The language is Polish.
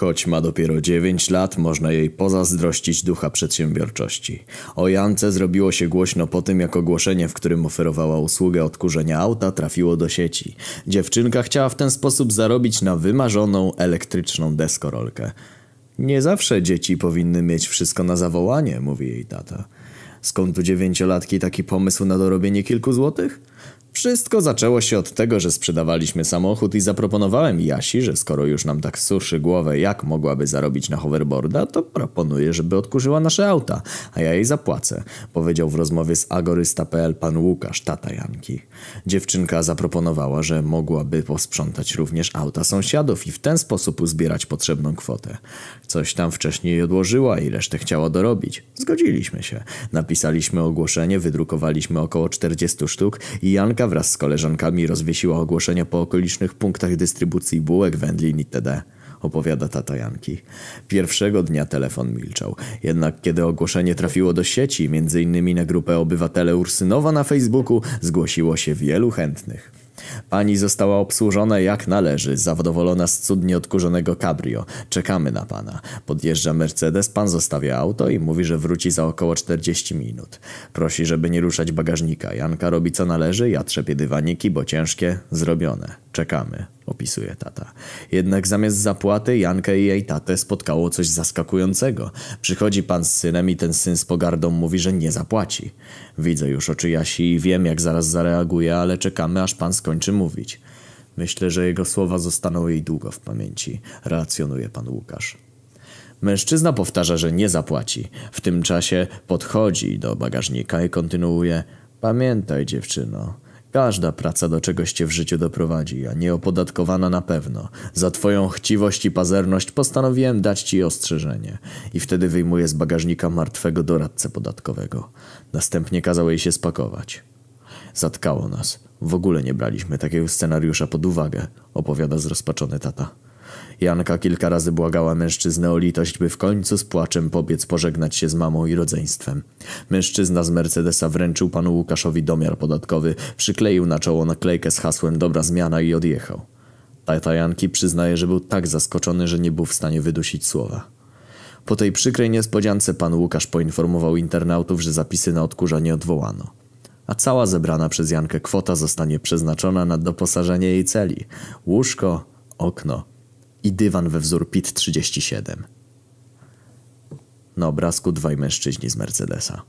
Choć ma dopiero 9 lat, można jej pozazdrościć ducha przedsiębiorczości. O Jance zrobiło się głośno po tym, jak ogłoszenie, w którym oferowała usługę odkurzenia auta, trafiło do sieci. Dziewczynka chciała w ten sposób zarobić na wymarzoną elektryczną deskorolkę. Nie zawsze dzieci powinny mieć wszystko na zawołanie, mówi jej tata. Skąd u dziewięciolatki taki pomysł na dorobienie kilku złotych? Wszystko zaczęło się od tego, że sprzedawaliśmy samochód i zaproponowałem Jasi, że skoro już nam tak suszy głowę, jak mogłaby zarobić na hoverboarda, to proponuję, żeby odkurzyła nasze auta, a ja jej zapłacę, powiedział w rozmowie z agorysta.pl pan Łukasz, tata Janki. Dziewczynka zaproponowała, że mogłaby posprzątać również auta sąsiadów i w ten sposób uzbierać potrzebną kwotę. Coś tam wcześniej odłożyła i resztę chciała dorobić. Zgodziliśmy się. Napisaliśmy ogłoszenie, wydrukowaliśmy około 40 sztuk i Janka wraz z koleżankami rozwiesiła ogłoszenia po okolicznych punktach dystrybucji bułek, wędlin itd. Opowiada tata Janki. Pierwszego dnia telefon milczał. Jednak kiedy ogłoszenie trafiło do sieci, innymi na grupę Obywatele Ursynowa na Facebooku, zgłosiło się wielu chętnych. Pani została obsłużona jak należy, zadowolona z cudnie odkurzonego cabrio. Czekamy na pana. Podjeżdża Mercedes, pan zostawia auto i mówi, że wróci za około 40 minut. Prosi, żeby nie ruszać bagażnika. Janka robi co należy, ja trzepię dywaniki, bo ciężkie, zrobione. Czekamy, opisuje tata. Jednak zamiast zapłaty Jankę i jej tatę spotkało coś zaskakującego. Przychodzi pan z synem i ten syn z pogardą mówi, że nie zapłaci. Widzę już oczy Jasi i wiem, jak zaraz zareaguje, ale czekamy, aż pan skończy mówić. Myślę, że jego słowa zostaną jej długo w pamięci, relacjonuje pan Łukasz. Mężczyzna powtarza, że nie zapłaci. W tym czasie podchodzi do bagażnika i kontynuuje: Pamiętaj, dziewczyno. Każda praca do czegoś cię w życiu doprowadzi, a nieopodatkowana na pewno. Za twoją chciwość i pazerność postanowiłem dać ci ostrzeżenie. I wtedy wyjmuję z bagażnika martwego doradcę podatkowego. Następnie kazał jej się spakować. Zatkało nas. W ogóle nie braliśmy takiego scenariusza pod uwagę, opowiada zrozpaczony tata. Janka kilka razy błagała mężczyznę o litość, by w końcu z płaczem pobiec pożegnać się z mamą i rodzeństwem. Mężczyzna z Mercedesa wręczył panu Łukaszowi domiar podatkowy, przykleił na czoło naklejkę z hasłem dobra zmiana i odjechał. Tata Janki przyznaje, że był tak zaskoczony, że nie był w stanie wydusić słowa. Po tej przykrej niespodziance pan Łukasz poinformował internautów, że zapisy na odkurza nie odwołano. A cała zebrana przez Jankę kwota zostanie przeznaczona na doposażenie jej celi. Łóżko, okno i dywan we wzór PIT 37. Na obrazku dwaj mężczyźni z Mercedesa.